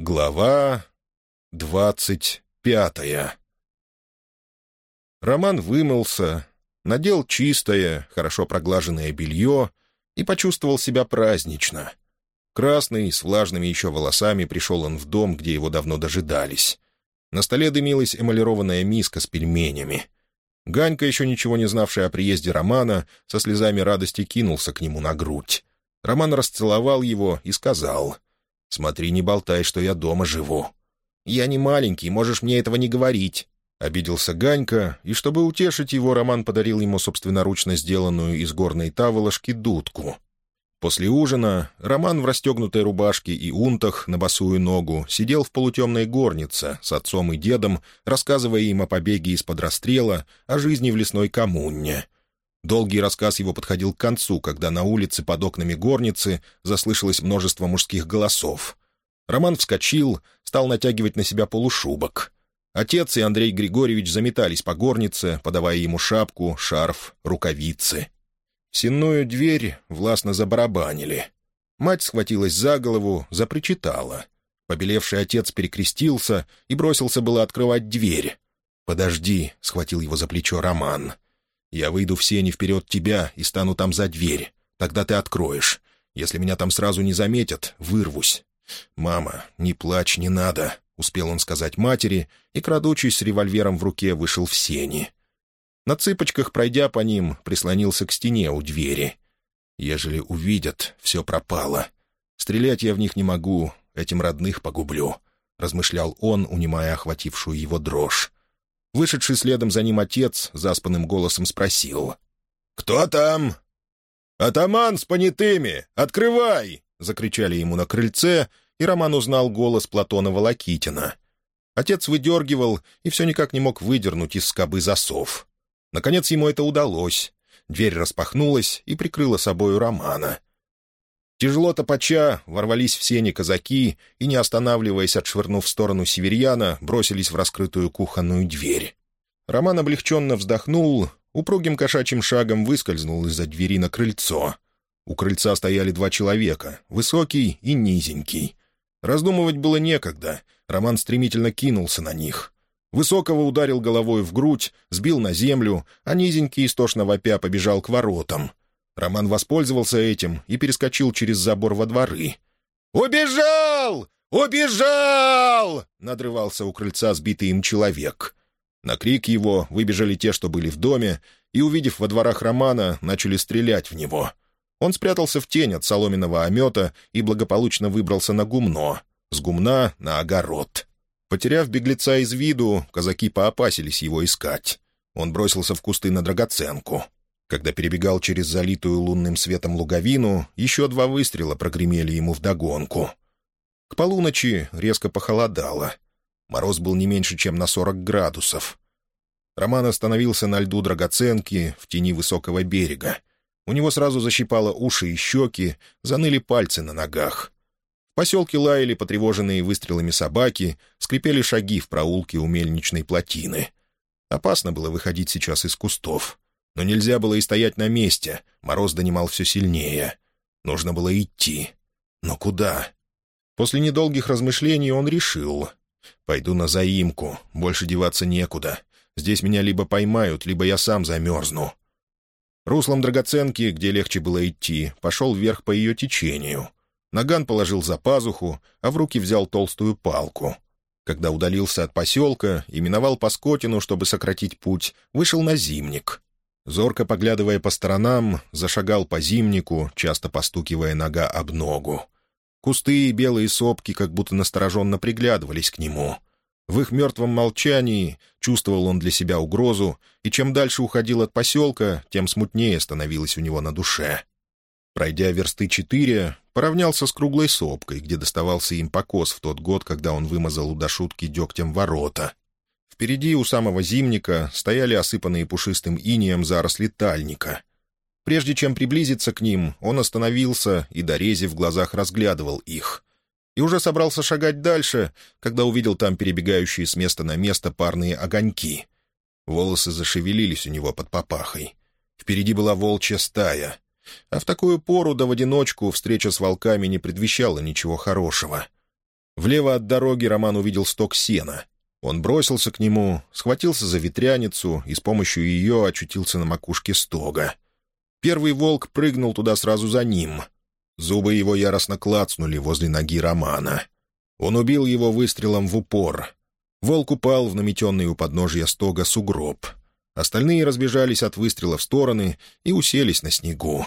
Глава двадцать пятая Роман вымылся, надел чистое, хорошо проглаженное белье и почувствовал себя празднично. Красный, с влажными еще волосами, пришел он в дом, где его давно дожидались. На столе дымилась эмалированная миска с пельменями. Ганька, еще ничего не знавшая о приезде Романа, со слезами радости кинулся к нему на грудь. Роман расцеловал его и сказал — Смотри, не болтай, что я дома живу. Я не маленький, можешь мне этого не говорить. Обиделся Ганька, и чтобы утешить его, Роман подарил ему собственноручно сделанную из горной таволошки дудку. После ужина Роман в расстегнутой рубашке и унтах на босую ногу сидел в полутемной горнице с отцом и дедом, рассказывая им о побеге из-под расстрела, о жизни в лесной коммуне — Долгий рассказ его подходил к концу, когда на улице под окнами горницы заслышалось множество мужских голосов. Роман вскочил, стал натягивать на себя полушубок. Отец и Андрей Григорьевич заметались по горнице, подавая ему шапку, шарф, рукавицы. В сенную дверь властно забарабанили. Мать схватилась за голову, запричитала. Побелевший отец перекрестился и бросился было открывать дверь. «Подожди», — схватил его за плечо Роман. — я выйду в сени вперед тебя и стану там за дверь. Тогда ты откроешь. Если меня там сразу не заметят, вырвусь. «Мама, не плачь, не надо», — успел он сказать матери, и, крадучись с револьвером в руке, вышел в сени. На цыпочках, пройдя по ним, прислонился к стене у двери. «Ежели увидят, все пропало. Стрелять я в них не могу, этим родных погублю», — размышлял он, унимая охватившую его дрожь. Вышедший следом за ним отец заспанным голосом спросил. «Кто там?» «Атаман с понятыми! Открывай!» — закричали ему на крыльце, и Роман узнал голос Платона Волокитина. Отец выдергивал и все никак не мог выдернуть из скобы засов. Наконец ему это удалось. Дверь распахнулась и прикрыла собою Романа. Тяжело топача ворвались в сени казаки и, не останавливаясь, отшвырнув в сторону северьяна, бросились в раскрытую кухонную дверь. Роман облегченно вздохнул, упругим кошачьим шагом выскользнул из-за двери на крыльцо. У крыльца стояли два человека, высокий и низенький. Раздумывать было некогда, Роман стремительно кинулся на них. Высокого ударил головой в грудь, сбил на землю, а низенький, истошно вопя, побежал к воротам. Роман воспользовался этим и перескочил через забор во дворы. «Убежал! Убежал!» — надрывался у крыльца сбитый им человек. На крик его выбежали те, что были в доме, и, увидев во дворах Романа, начали стрелять в него. Он спрятался в тень от соломенного омета и благополучно выбрался на гумно, с гумна на огород. Потеряв беглеца из виду, казаки поопасились его искать. Он бросился в кусты на драгоценку. Когда перебегал через залитую лунным светом луговину, еще два выстрела прогремели ему вдогонку. К полуночи резко похолодало. Мороз был не меньше, чем на сорок градусов. Роман остановился на льду драгоценки в тени высокого берега. У него сразу защипало уши и щеки, заныли пальцы на ногах. В поселке лаяли потревоженные выстрелами собаки, скрипели шаги в проулке у мельничной плотины. Опасно было выходить сейчас из кустов. Но нельзя было и стоять на месте, мороз донимал все сильнее. Нужно было идти. Но куда? После недолгих размышлений он решил. «Пойду на заимку, больше деваться некуда. Здесь меня либо поймают, либо я сам замерзну». Руслом драгоценки, где легче было идти, пошел вверх по ее течению. Наган положил за пазуху, а в руки взял толстую палку. Когда удалился от поселка и миновал Паскотину, чтобы сократить путь, вышел на зимник. Зорко поглядывая по сторонам, зашагал по зимнику, часто постукивая нога об ногу. Кусты и белые сопки как будто настороженно приглядывались к нему. В их мертвом молчании чувствовал он для себя угрозу, и чем дальше уходил от поселка, тем смутнее становилось у него на душе. Пройдя версты четыре, поравнялся с круглой сопкой, где доставался им покос в тот год, когда он вымазал у дошутки дегтем ворота, Впереди у самого зимника стояли осыпанные пушистым инеем заросли тальника. Прежде чем приблизиться к ним, он остановился и, дорези в глазах, разглядывал их. И уже собрался шагать дальше, когда увидел там перебегающие с места на место парные огоньки. Волосы зашевелились у него под попахой. Впереди была волчья стая. А в такую пору да в одиночку встреча с волками не предвещала ничего хорошего — Влево от дороги Роман увидел сток сена. Он бросился к нему, схватился за ветряницу и с помощью ее очутился на макушке стога. Первый волк прыгнул туда сразу за ним. Зубы его яростно клацнули возле ноги Романа. Он убил его выстрелом в упор. Волк упал в наметенный у подножья стога сугроб. Остальные разбежались от выстрела в стороны и уселись на снегу.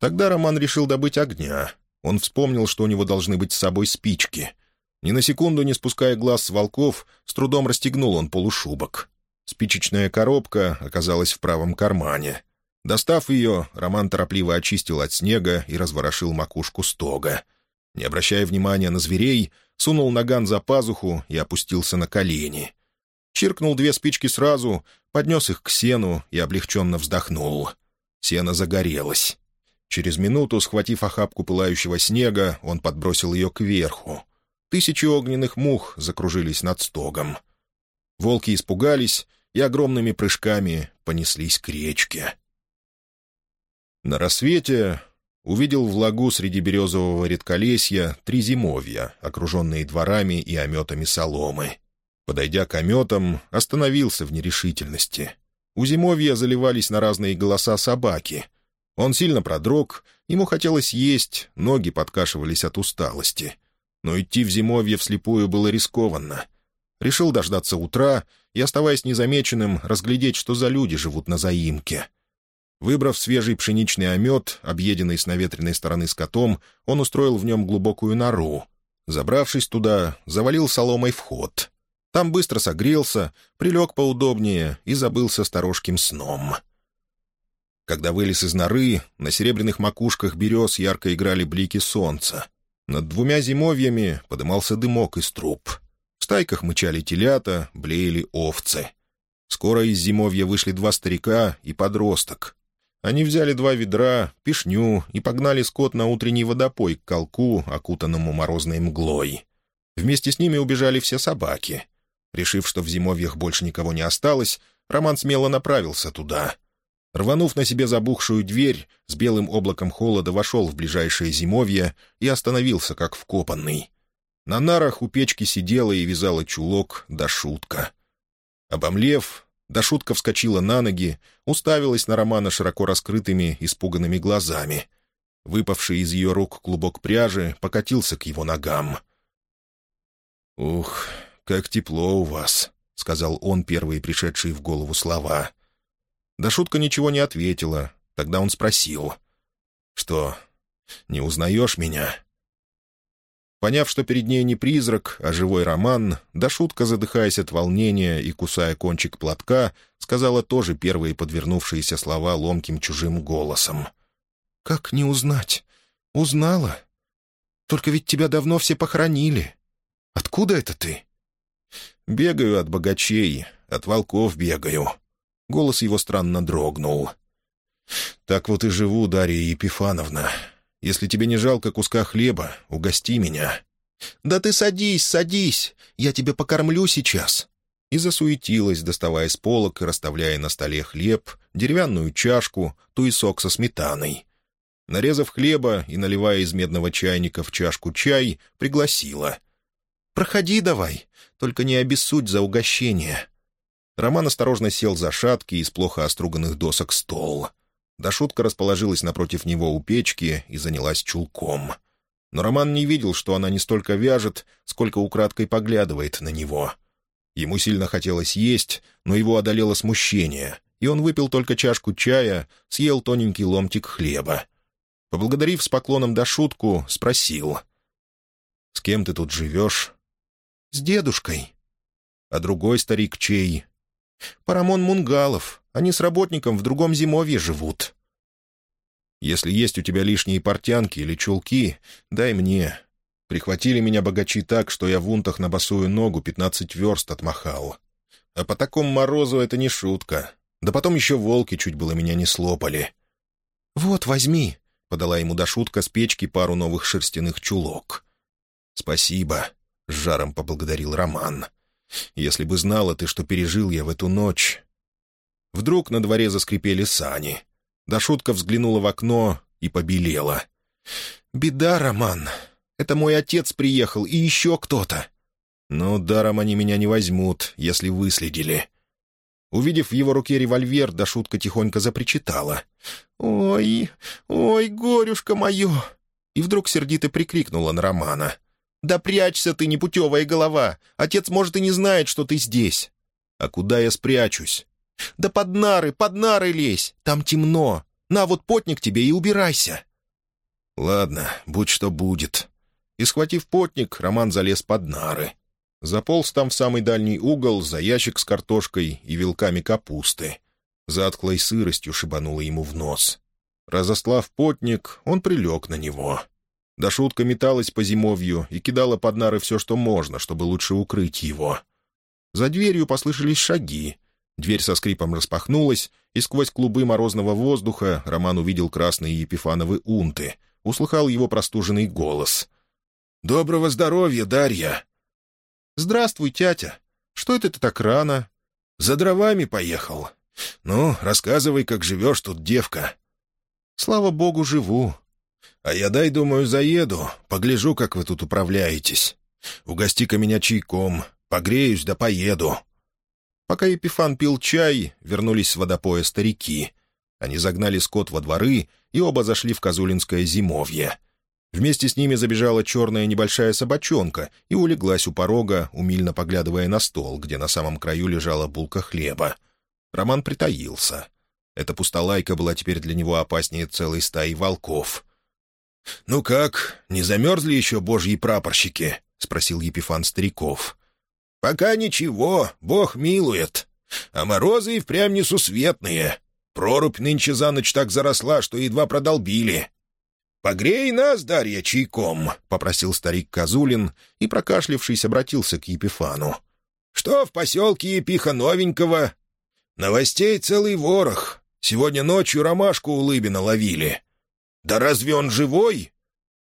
Тогда Роман решил добыть огня. Он вспомнил, что у него должны быть с собой спички. Ни на секунду не спуская глаз с волков, с трудом расстегнул он полушубок. Спичечная коробка оказалась в правом кармане. Достав ее, Роман торопливо очистил от снега и разворошил макушку стога. Не обращая внимания на зверей, сунул наган за пазуху и опустился на колени. Чиркнул две спички сразу, поднес их к сену и облегченно вздохнул. Сено загорелось. Через минуту, схватив охапку пылающего снега, он подбросил ее кверху. Тысячи огненных мух закружились над стогом. Волки испугались и огромными прыжками понеслись к речке. На рассвете увидел в лагу среди березового редколесья три зимовья, окруженные дворами и ометами соломы. Подойдя к ометам, остановился в нерешительности. У зимовья заливались на разные голоса собаки. Он сильно продрог, ему хотелось есть, ноги подкашивались от усталости но идти в зимовье вслепую было рискованно. Решил дождаться утра и, оставаясь незамеченным, разглядеть, что за люди живут на заимке. Выбрав свежий пшеничный омет, объеденный с наветренной стороны скотом, он устроил в нем глубокую нору. Забравшись туда, завалил соломой вход. Там быстро согрелся, прилег поудобнее и забылся сторожким сном. Когда вылез из норы, на серебряных макушках берез ярко играли блики солнца. Над двумя зимовьями подымался дымок из труб. В стайках мычали телята, блеяли овцы. Скоро из зимовья вышли два старика и подросток. Они взяли два ведра, пешню и погнали скот на утренний водопой к колку, окутанному морозной мглой. Вместе с ними убежали все собаки. Решив, что в зимовьях больше никого не осталось, Роман смело направился туда. Рванув на себе забухшую дверь, с белым облаком холода вошел в ближайшее зимовье и остановился, как вкопанный. На нарах у печки сидела и вязала чулок Дашутка. Обомлев, Дашутка вскочила на ноги, уставилась на Романа широко раскрытыми, испуганными глазами. Выпавший из ее рук клубок пряжи покатился к его ногам. «Ух, как тепло у вас», — сказал он, первые пришедшие в голову слова — да шутка ничего не ответила. Тогда он спросил. «Что, не узнаешь меня?» Поняв, что перед ней не призрак, а живой роман, да шутка, задыхаясь от волнения и кусая кончик платка, сказала тоже первые подвернувшиеся слова ломким чужим голосом. «Как не узнать? Узнала. Только ведь тебя давно все похоронили. Откуда это ты?» «Бегаю от богачей, от волков бегаю. Голос его странно дрогнул. «Так вот и живу, Дарья Епифановна. Если тебе не жалко куска хлеба, угости меня». «Да ты садись, садись! Я тебе покормлю сейчас!» И засуетилась, доставая с полок и расставляя на столе хлеб, деревянную чашку, туесок со сметаной. Нарезав хлеба и наливая из медного чайника в чашку чай, пригласила. «Проходи давай, только не обессудь за угощение. Роман осторожно сел за шаткий из плохо оструганных досок стол. Дашутка расположилась напротив него у печки и занялась чулком. Но Роман не видел, что она не столько вяжет, сколько украдкой поглядывает на него. Ему сильно хотелось есть, но его одолело смущение, и он выпил только чашку чая, съел тоненький ломтик хлеба. Поблагодарив с поклоном Дашутку, спросил. «С кем ты тут живешь?» «С дедушкой». «А другой старик чей?» Парамон Мунгалов. Они с работником в другом зимовье живут. Если есть у тебя лишние портянки или чулки, дай мне. Прихватили меня богачи так, что я в унтах на босую ногу пятнадцать верст отмахал. А по такому морозу это не шутка. Да потом еще волки чуть было меня не слопали. «Вот, возьми», — подала ему до шутка с печки пару новых шерстяных чулок. «Спасибо», — с жаром поблагодарил Роман. Если бы знала ты, что пережил я в эту ночь...» Вдруг на дворе заскрипели сани. Да шутка взглянула в окно и побелела. «Беда, Роман. Это мой отец приехал и еще кто-то». «Ну, даром они меня не возьмут, если выследили». Увидев в его руке револьвер, да шутка тихонько запричитала. «Ой, ой, горюшка мое!» И вдруг сердито прикрикнула на Романа. «Да прячься ты, непутевая голова! Отец, может, и не знает, что ты здесь!» «А куда я спрячусь?» «Да под нары, под нары лезь! Там темно! На вот потник тебе и убирайся!» «Ладно, будь что будет». И, схватив потник, Роман залез под нары. Заполз там в самый дальний угол за ящик с картошкой и вилками капусты. Затклой сыростью шибануло ему в нос. Разослав потник, он прилег на него. Да шутка металась по зимовью и кидала под нары все, что можно, чтобы лучше укрыть его. За дверью послышались шаги. Дверь со скрипом распахнулась, и сквозь клубы морозного воздуха Роман увидел красные епифановы унты. Услыхал его простуженный голос. «Доброго здоровья, Дарья!» «Здравствуй, тятя. Что это ты так рано?» «За дровами поехал. Ну, рассказывай, как живешь тут, девка». «Слава богу, живу». «А я, дай, думаю, заеду, погляжу, как вы тут управляетесь. Угости-ка меня чайком, погреюсь да поеду». Пока Епифан пил чай, вернулись с водопоя старики. Они загнали скот во дворы, и оба зашли в Козулинское зимовье — Вместе с ними забежала черная небольшая собачонка и улеглась у порога, умильно поглядывая на стол, где на самом краю лежала булка хлеба. Роман притаился. Эта пустолайка была теперь для него опаснее целой стаи волков. «Ну как, не замерзли еще божьи прапорщики?» — спросил Епифан стариков. «Пока ничего, бог милует. А морозы и впрямь несусветные. Прорубь нынче за ночь так заросла, что едва продолбили. «Погрей нас, Дарья, чайком», — попросил старик Козулин и, прокашлившись, обратился к Епифану. «Что в поселке Епиха новенького?» «Новостей целый ворох. Сегодня ночью ромашку у Лыбина ловили». «Да разве он живой?»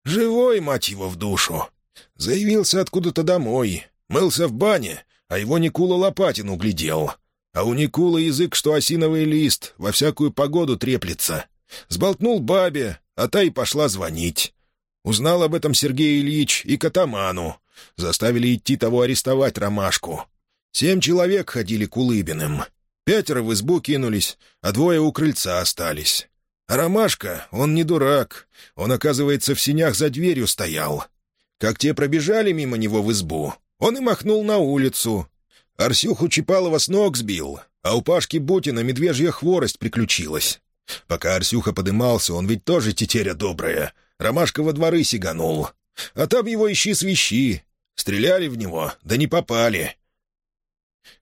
«Живой, мать его, в душу. Заявился откуда-то домой. Мылся в бане, а его Никула Лопатин углядел. А у Никула язык, что осиновый лист, во всякую погоду треплется. Сболтнул бабе, а та и пошла звонить. Узнал об этом Сергей Ильич и Катаману. Заставили идти того арестовать Ромашку. Семь человек ходили к Улыбиным. Пятеро в избу кинулись, а двое у крыльца остались. Ромашка, он не дурак. Он, оказывается, в синях за дверью стоял. Как те пробежали мимо него в избу, он и махнул на улицу. Арсюху Чипалова с ног сбил, а у Пашки Бутина медвежья хворость приключилась. Пока Арсюха подымался, он ведь тоже тетеря добрая. Ромашка во дворы сиганул. А там его ищи свищи. Стреляли в него, да не попали.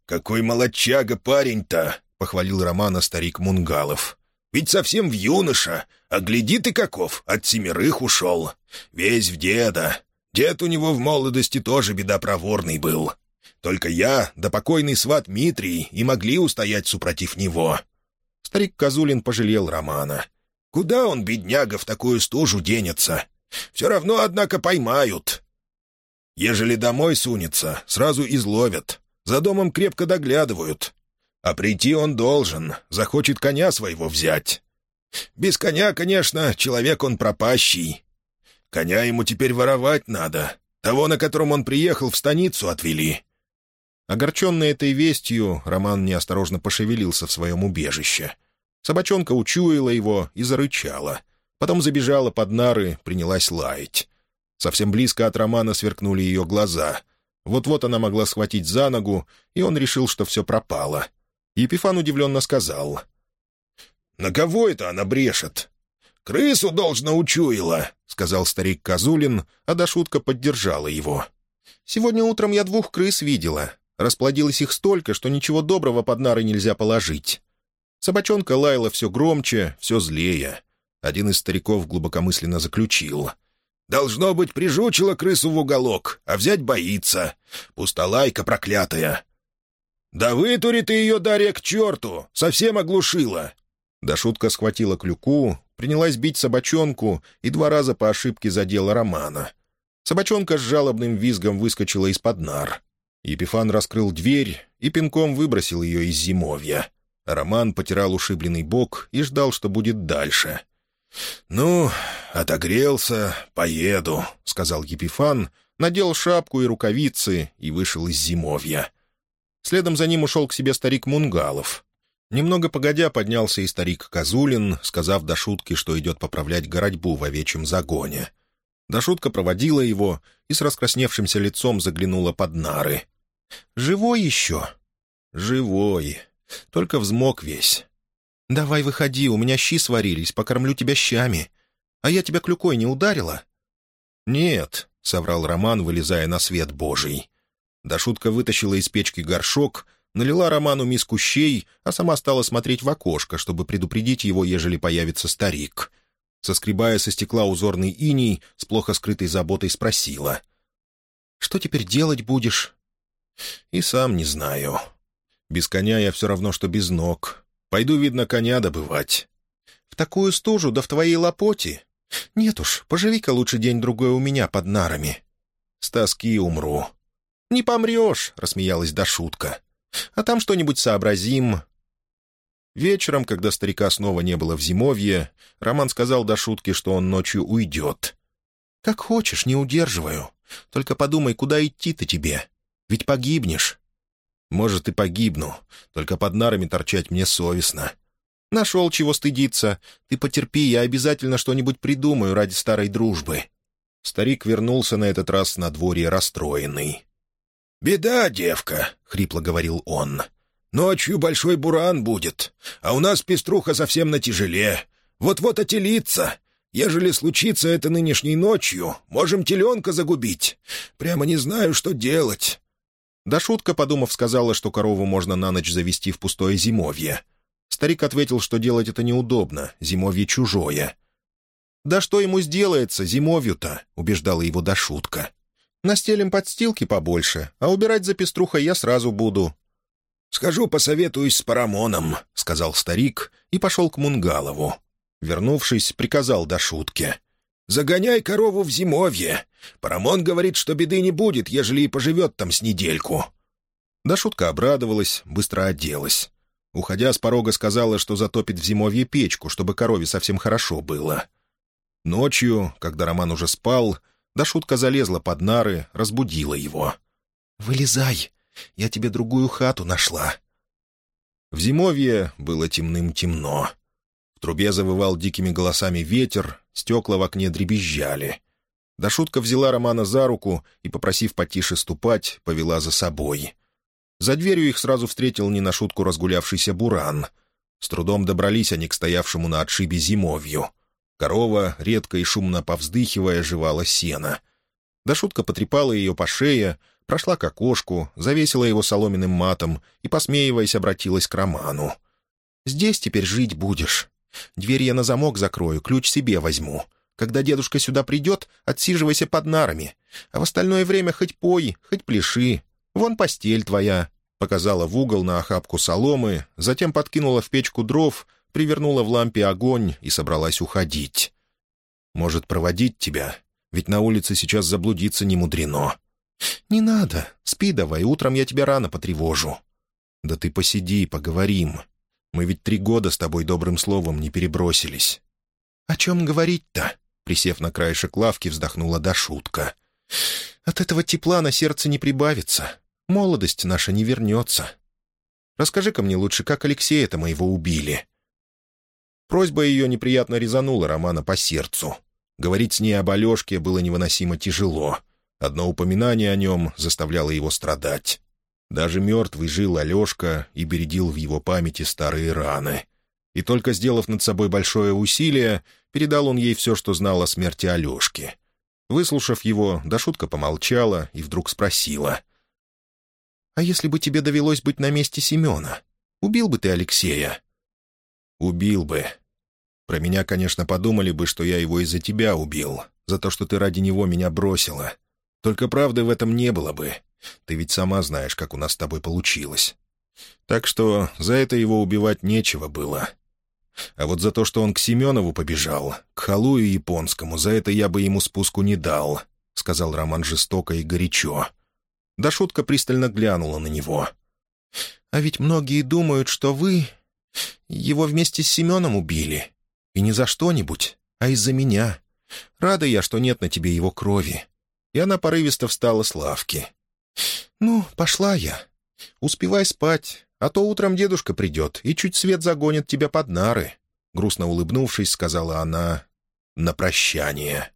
«Какой молодчага парень-то!» — похвалил Романа старик Мунгалов. «Ведь совсем в юноша, а гляди ты каков, от семерых ушел. Весь в деда. Дед у него в молодости тоже бедопроворный был. Только я, да покойный сват Митрий, и могли устоять супротив него. Старик Козулин пожалел Романа. «Куда он, бедняга, в такую стужу денется? Все равно, однако, поймают. Ежели домой сунется, сразу изловят. За домом крепко доглядывают. А прийти он должен, захочет коня своего взять. Без коня, конечно, человек он пропащий. Коня ему теперь воровать надо. Того, на котором он приехал, в станицу отвели. Огорченный этой вестью, Роман неосторожно пошевелился в своем убежище. Собачонка учуяла его и зарычала. Потом забежала под нары, принялась лаять. Совсем близко от Романа сверкнули ее глаза. Вот-вот она могла схватить за ногу, и он решил, что все пропало. Епифан удивленно сказал. «На кого это она брешет?» «Крысу, должно, учуяла», — сказал старик Козулин, а Дашутка поддержала его. «Сегодня утром я двух крыс видела. Расплодилось их столько, что ничего доброго под нары нельзя положить. Собачонка лаяла все громче, все злее. Один из стариков глубокомысленно заключил. «Должно быть, прижучила крысу в уголок, а взять боится. Пустолайка проклятая». «Да вытури ты ее, Дарья, к черту! Совсем оглушила!» Да шутка схватила клюку, принялась бить собачонку и два раза по ошибке задела Романа. Собачонка с жалобным визгом выскочила из-под нар. Епифан раскрыл дверь и пинком выбросил ее из зимовья. Роман потирал ушибленный бок и ждал, что будет дальше. «Ну, отогрелся, поеду», — сказал Епифан, надел шапку и рукавицы и вышел из зимовья. Следом за ним ушел к себе старик Мунгалов. Немного погодя поднялся и старик Козулин, сказав до шутки, что идет поправлять городьбу в овечьем загоне. Дошутка проводила его и с раскрасневшимся лицом заглянула под нары. «Живой еще?» «Живой. Только взмок весь. «Давай выходи, у меня щи сварились, покормлю тебя щами. А я тебя клюкой не ударила?» «Нет», — соврал Роман, вылезая на свет божий. Дашутка вытащила из печки горшок, налила Роману миску щей, а сама стала смотреть в окошко, чтобы предупредить его, ежели появится старик. Соскребая со стекла узорный иней, с плохо скрытой заботой спросила. «Что теперь делать будешь?» «И сам не знаю. Без коня я все равно, что без ног. Пойду, видно, коня добывать. В такую стужу, да в твоей лопоте? Нет уж, поживи-ка лучше день-другой у меня под нарами. С тоски умру. Не помрешь, — рассмеялась Дашутка. А там что-нибудь сообразим. Вечером, когда старика снова не было в зимовье, Роман сказал Дашутке, что он ночью уйдет. «Как хочешь, не удерживаю. Только подумай, куда идти-то тебе? Ведь погибнешь. Может, и погибну, только под нарами торчать мне совестно. Нашел чего стыдиться. Ты потерпи, я обязательно что-нибудь придумаю ради старой дружбы». Старик вернулся на этот раз на дворе расстроенный. «Беда, девка», — хрипло говорил он. «Ночью большой буран будет, а у нас пеструха совсем на тяжеле. Вот-вот отелится. Ежели случится это нынешней ночью, можем теленка загубить. Прямо не знаю, что делать. Да шутка, подумав, сказала, что корову можно на ночь завести в пустое зимовье. Старик ответил, что делать это неудобно, зимовье чужое. «Да что ему сделается, зимовью-то?» — убеждала его Дашутка. «Настелим подстилки побольше, а убирать за пеструхой я сразу буду». «Схожу посоветуюсь с Парамоном», — сказал старик и пошел к Мунгалову. Вернувшись, приказал Дашутке. «Загоняй корову в зимовье. Парамон говорит, что беды не будет, ежели и поживет там с недельку». Да шутка обрадовалась, быстро оделась. Уходя с порога, сказала, что затопит в зимовье печку, чтобы корове совсем хорошо было. Ночью, когда Роман уже спал, да шутка залезла под нары, разбудила его. «Вылезай, я тебе другую хату нашла». В зимовье было темным-темно трубе завывал дикими голосами ветер, стекла в окне дребезжали. Дашутка взяла Романа за руку и, попросив потише ступать, повела за собой. За дверью их сразу встретил не на шутку разгулявшийся буран. С трудом добрались они к стоявшему на отшибе зимовью. Корова, редко и шумно повздыхивая, жевала сено. Дашутка потрепала ее по шее, прошла к окошку, завесила его соломенным матом и, посмеиваясь, обратилась к Роману. «Здесь теперь жить будешь. Дверь я на замок закрою, ключ себе возьму. Когда дедушка сюда придет, отсиживайся под нарами. А в остальное время хоть пой, хоть пляши. Вон постель твоя». Показала в угол на охапку соломы, затем подкинула в печку дров, привернула в лампе огонь и собралась уходить. «Может, проводить тебя? Ведь на улице сейчас заблудиться не мудрено». «Не надо. Спи давай, утром я тебя рано потревожу». «Да ты посиди, поговорим. Мы ведь три года с тобой добрым словом не перебросились». «О чем говорить-то?» — присев на краешек лавки, вздохнула Дашутка. «От этого тепла на сердце не прибавится. Молодость наша не вернется. Расскажи-ка мне лучше, как Алексея-то моего убили». Просьба ее неприятно резанула Романа по сердцу. Говорить с ней об Алешке было невыносимо тяжело. Одно упоминание о нем заставляло его страдать. Даже мертвый жил Алешка и бередил в его памяти старые раны. И только сделав над собой большое усилие, передал он ей все, что знал о смерти Алешки. Выслушав его, Дашутка помолчала и вдруг спросила. «А если бы тебе довелось быть на месте Семена, убил бы ты Алексея?» «Убил бы. Про меня, конечно, подумали бы, что я его из-за тебя убил, за то, что ты ради него меня бросила. Только правды в этом не было бы. Ты ведь сама знаешь, как у нас с тобой получилось. Так что за это его убивать нечего было. А вот за то, что он к Семенову побежал, к халую японскому, за это я бы ему спуску не дал», — сказал Роман жестоко и горячо. Да шутка пристально глянула на него. «А ведь многие думают, что вы его вместе с Семеном убили. И не за что-нибудь, а из-за меня. Рада я, что нет на тебе его крови». И она порывисто встала с лавки. «Ну, пошла я. Успевай спать, а то утром дедушка придет и чуть свет загонит тебя под нары», — грустно улыбнувшись, сказала она на прощание.